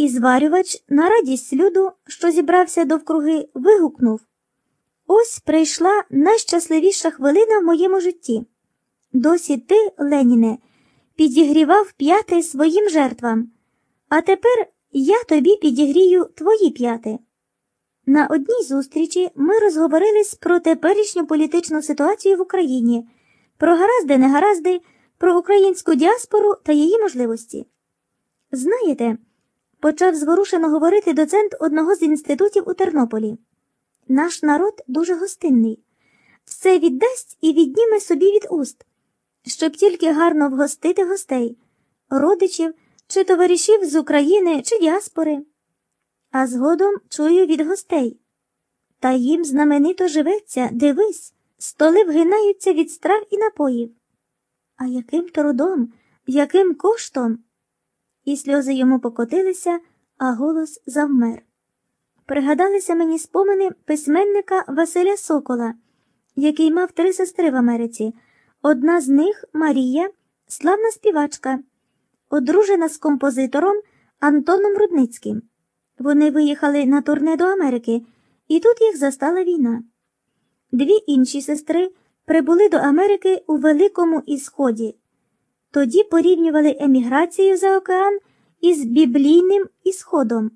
І зварювач на радість люду, що зібрався довкруги, вигукнув Ось прийшла найщасливіша хвилина в моєму житті. Досі ти, Леніне, підігрівав п'яти своїм жертвам, а тепер я тобі підігрію твої п'яти. На одній зустрічі ми розговорились про теперішню політичну ситуацію в Україні, про гаразди, негаразди, про українську діаспору та її можливості. Знаєте, почав зворушено говорити доцент одного з інститутів у Тернополі. Наш народ дуже гостинний, все віддасть і відніме собі від уст, щоб тільки гарно вгостити гостей, родичів чи товаришів з України чи діаспори. А згодом чую від гостей. Та їм знаменито живеться, дивись, столи вгинаються від страв і напоїв. А яким трудом, яким коштом? І сльози йому покотилися, а голос завмер. Пригадалися мені спомини письменника Василя Сокола, який мав три сестри в Америці. Одна з них Марія, славна співачка, одружена з композитором Антоном Рудницьким. Вони виїхали на турне до Америки, і тут їх застала війна. Дві інші сестри прибули до Америки у Великому Ісході. Тоді порівнювали еміграцію за океан із біблійним ісходом,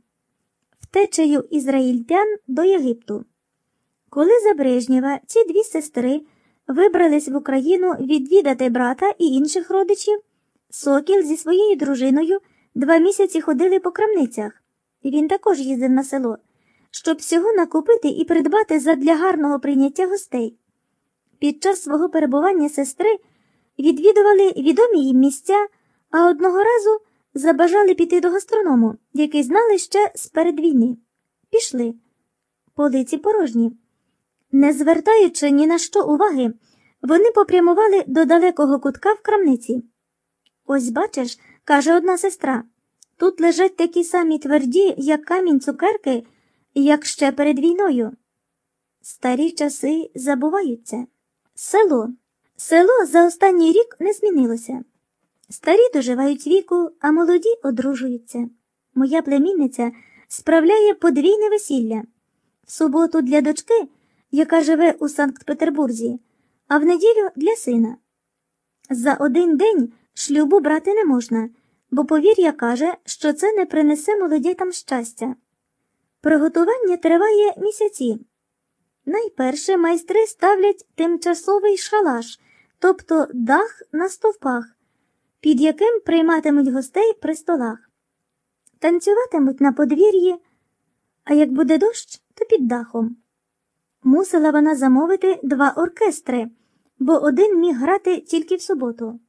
втечею ізраїльтян до Єгипту. Коли за Брежнєва ці дві сестри вибрались в Україну відвідати брата і інших родичів, Сокіл зі своєю дружиною два місяці ходили по крамницях, він також їздив на село, щоб всього накупити і придбати задля гарного прийняття гостей. Під час свого перебування сестри відвідували відомі їм місця, а одного разу забажали піти до гастроному, який знали ще з перед війни. Пішли. Полиці порожні. Не звертаючи ні на що уваги, вони попрямували до далекого кутка в крамниці. Ось бачиш, каже одна сестра, тут лежать такі самі тверді, як камінь цукерки, як ще перед війною. Старі часи забуваються. Село. Село за останній рік не змінилося. Старі доживають віку, а молоді одружуються. Моя племінниця справляє подвійне весілля в суботу для дочки, яка живе у Санкт-Петербурзі, а в неділю для сина. За один день шлюбу брати не можна, бо повір'я каже, що це не принесе молодятам щастя. Приготування триває місяці. Найперше майстри ставлять тимчасовий шалаш, тобто дах на стовпах, під яким прийматимуть гостей при столах. Танцюватимуть на подвір'ї, а як буде дощ, то під дахом. Мусила вона замовити два оркестри, бо один міг грати тільки в суботу.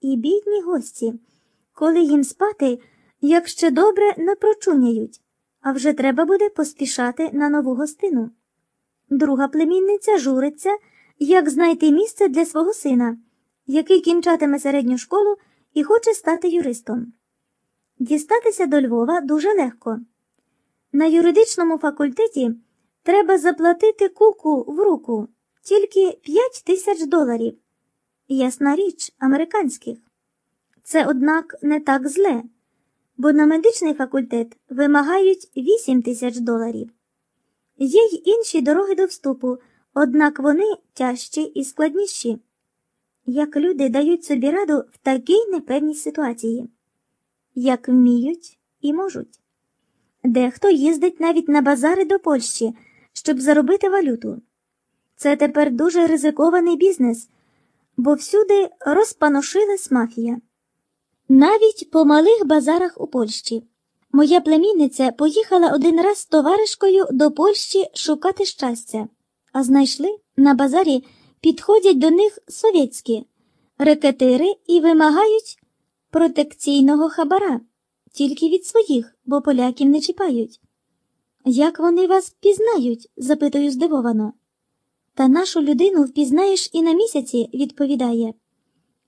І бідні гості, коли їм спати, як ще добре не прочуняють, а вже треба буде поспішати на нову гостину. Друга племінниця журиться, як знайти місце для свого сина, який кінчатиме середню школу і хоче стати юристом. Дістатися до Львова дуже легко. На юридичному факультеті треба заплатити куку в руку тільки 5 тисяч доларів. Ясна річ, американських. Це, однак, не так зле, бо на медичний факультет вимагають 8 тисяч доларів. Є й інші дороги до вступу, однак вони тяжчі і складніші. Як люди дають собі раду в такій непевній ситуації, як вміють і можуть. Дехто їздить навіть на базари до Польщі, щоб заробити валюту. Це тепер дуже ризикований бізнес, бо всюди розпаношилась мафія. Навіть по малих базарах у Польщі. Моя племінниця поїхала один раз з товаришкою до Польщі шукати щастя, а знайшли на базарі підходять до них совєтські рекетири і вимагають протекційного хабара, тільки від своїх, бо поляків не чіпають. Як вони вас пізнають? запитую здивовано. Та нашу людину впізнаєш і на місяці, відповідає.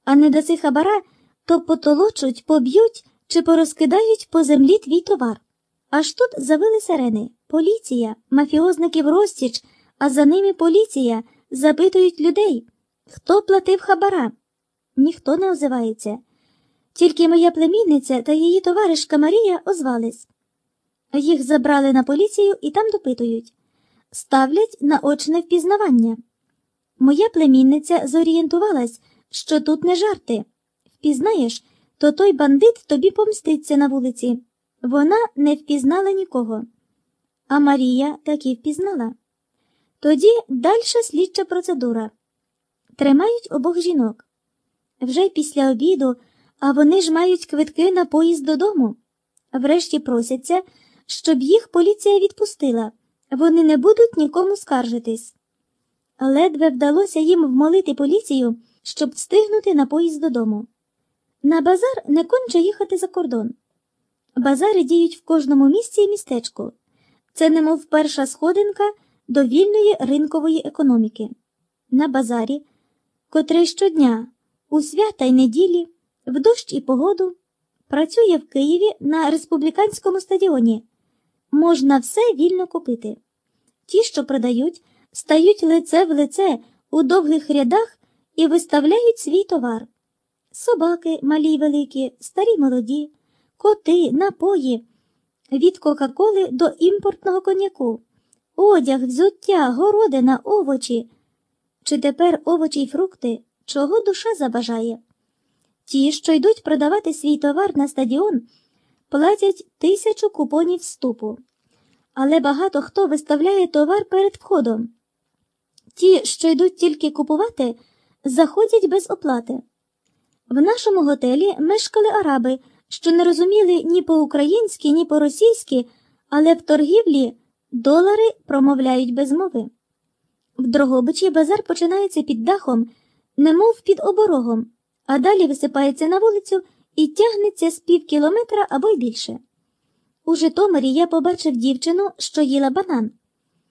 А не даси хабара, то потолочуть, поб'ють чи порозкидають по землі твій товар. Аж тут завили сирени. Поліція, мафіозники в розтіч, а за ними поліція запитують людей, хто платив хабара. Ніхто не озивається. Тільки моя племінниця та її товаришка Марія озвались. Їх забрали на поліцію і там допитують, ставлять на очне впізнавання. Моя племінниця зорієнтувалась, що тут не жарти. Впізнаєш, то той бандит тобі помститься на вулиці. Вона не впізнала нікого. А Марія таки впізнала. Тоді дальша слідча процедура. Тримають обох жінок. Вже після обіду, а вони ж мають квитки на поїзд додому. Врешті просяться, щоб їх поліція відпустила. Вони не будуть нікому скаржитись. Ледве вдалося їм вмолити поліцію, щоб встигнути на поїзд додому. На базар не конче їхати за кордон. Базари діють в кожному місці і містечку. Це немов перша сходинка до вільної ринкової економіки. На базарі, котрий щодня, у свята й неділі, в дощ і погоду, працює в Києві на республіканському стадіоні. Можна все вільно купити. Ті, що продають, стають лице в лице у довгих рядах і виставляють свій товар. Собаки малі й великі, старі молоді, коти, напої, від Кока-Коли до імпортного коньяку, одяг, взуття, городина, овочі. Чи тепер овочі й фрукти, чого душа забажає? Ті, що йдуть продавати свій товар на стадіон, платять тисячу купонів вступу. Але багато хто виставляє товар перед входом. Ті, що йдуть тільки купувати, заходять без оплати. В нашому готелі мешкали араби, що не розуміли ні по-українськи, ні по-російськи, але в торгівлі долари промовляють без мови. В Дрогобичі базар починається під дахом, немов під оборогом, а далі висипається на вулицю і тягнеться з пів кілометра або й більше. У Житомирі я побачив дівчину, що їла банан.